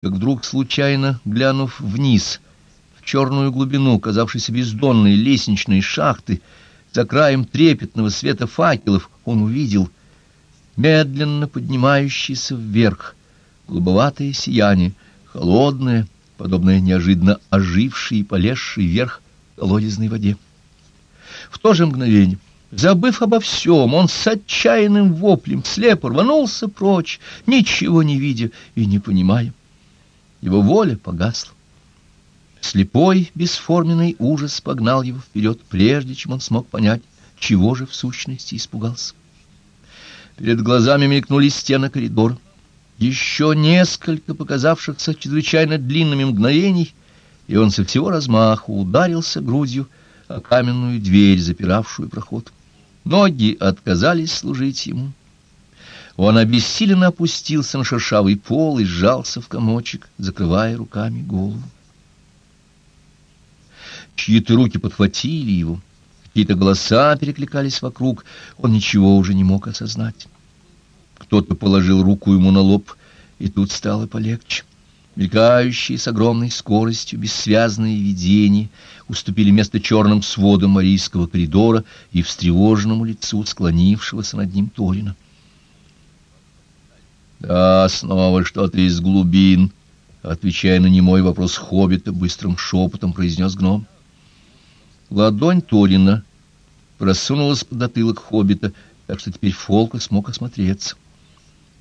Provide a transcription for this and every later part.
как вдруг, случайно глянув вниз, в черную глубину, казавшейся бездонной лестничной шахты, за краем трепетного света факелов, он увидел медленно поднимающийся вверх голубоватое сияние, холодное, подобное неожиданно ожившей и полезшей вверх колодезной воде. В то же мгновение Забыв обо всем, он с отчаянным воплем слепо рванулся прочь, ничего не видя и не понимая. Его воля погасла. Слепой, бесформенный ужас погнал его вперед, прежде чем он смог понять, чего же в сущности испугался. Перед глазами мелькнули стены коридора. Еще несколько показавшихся чрезвычайно длинными мгновений, и он со всего размаху ударился грудью о каменную дверь, запиравшую проход. Ноги отказались служить ему. Он обессиленно опустился на шершавый пол и сжался в комочек, закрывая руками голову. Чьи-то руки подхватили его, какие-то голоса перекликались вокруг, он ничего уже не мог осознать. Кто-то положил руку ему на лоб, и тут стало полегче. Мелькающие с огромной скоростью бессвязные видения уступили место черным сводам Марийского коридора и встревоженному лицу склонившегося над ним Торина. «Да, снова что-то из глубин», — отвечая на немой вопрос хоббита, быстрым шепотом произнес гном. Ладонь Торина просунулась под затылок хоббита, так что теперь Фолка смог осмотреться.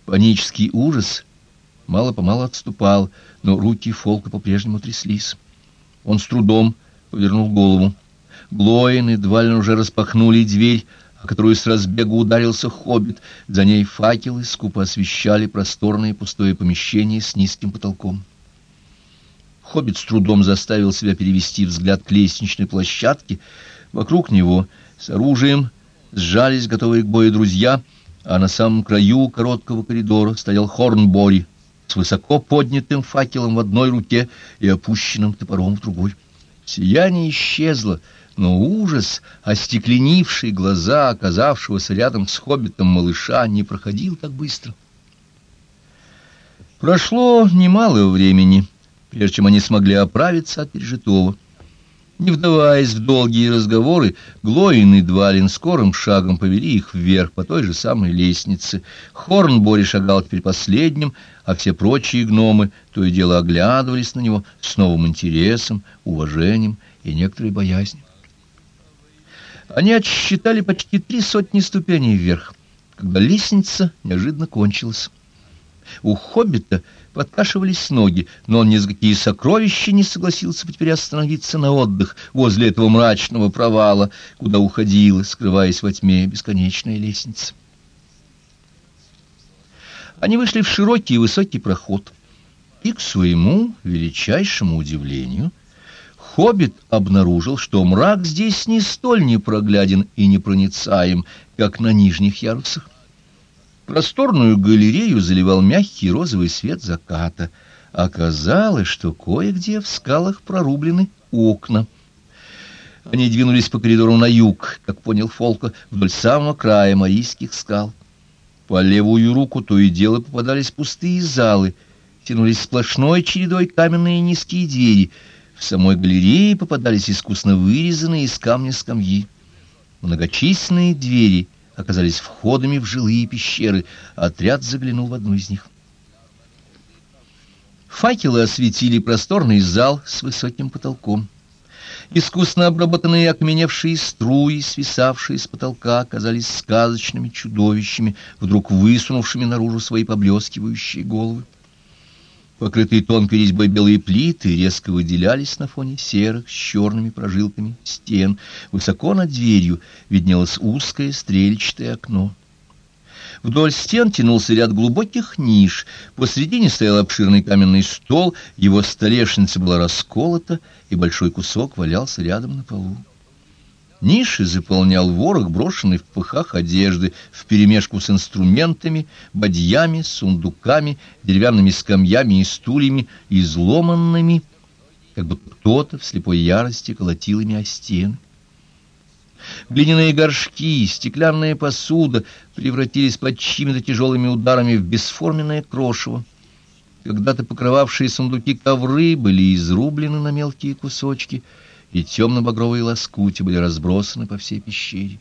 Панический ужас мало-помалу отступал, но руки Фолка по-прежнему тряслись. Он с трудом повернул голову. Глоин и Двалин уже распахнули дверь, которую с разбегу ударился хоббит. За ней факелы скупо освещали просторное пустое помещение с низким потолком. Хоббит с трудом заставил себя перевести взгляд к лестничной площадке. Вокруг него с оружием сжались готовые к бою друзья, а на самом краю короткого коридора стоял Хорнбори с высоко поднятым факелом в одной руке и опущенным топором в другой. Сияние исчезло, но ужас, остекленивший глаза оказавшегося рядом с хоббитом малыша, не проходил так быстро. Прошло немало времени, прежде чем они смогли оправиться от пережитого. Не вдаваясь в долгие разговоры, Глоин и Двалин скорым шагом повели их вверх по той же самой лестнице. Хорнбори шагал теперь последним, а все прочие гномы то и дело оглядывались на него с новым интересом, уважением и некоторой боязнью. Они отсчитали почти три сотни ступеней вверх, когда лестница неожиданно кончилась. У хоббита подкашивались ноги, но он ни за какие сокровища не согласился теперь остановиться на отдых возле этого мрачного провала, куда уходила, скрываясь во тьме, бесконечная лестница. Они вышли в широкий и высокий проход, и, к своему величайшему удивлению, Хоббит обнаружил, что мрак здесь не столь непрогляден и непроницаем, как на нижних ярусах. Просторную галерею заливал мягкий розовый свет заката. Оказалось, что кое-где в скалах прорублены окна. Они двинулись по коридору на юг, как понял Фолка, вдоль самого края марийских скал. По левую руку то и дело попадались пустые залы, тянулись сплошной чередой каменные низкие двери. В самой галерее попадались искусно вырезанные из камня скамьи. Многочисленные двери — оказались входами в жилые пещеры. Отряд заглянул в одну из них. Факелы осветили просторный зал с высоким потолком. Искусно обработанные окаменевшие струи, свисавшие с потолка, оказались сказочными чудовищами, вдруг высунувшими наружу свои поблескивающие головы. Покрытые тонкой резьбой белые плиты резко выделялись на фоне серых с черными прожилками стен. Высоко над дверью виднелось узкое стрельчатое окно. Вдоль стен тянулся ряд глубоких ниш. Посредине стоял обширный каменный стол, его столешница была расколота, и большой кусок валялся рядом на полу. Ниши заполнял ворох, брошенный в пыхах одежды, вперемешку с инструментами, бадьями, сундуками, деревянными скамьями и стульями, изломанными, как будто кто-то в слепой ярости колотил ими о стены. Глиняные горшки, стеклянная посуда превратились под чьими-то тяжелыми ударами в бесформенное крошево. Когда-то покрывавшие сундуки ковры были изрублены на мелкие кусочки, и темно-багровые лоскути были разбросаны по всей пещере.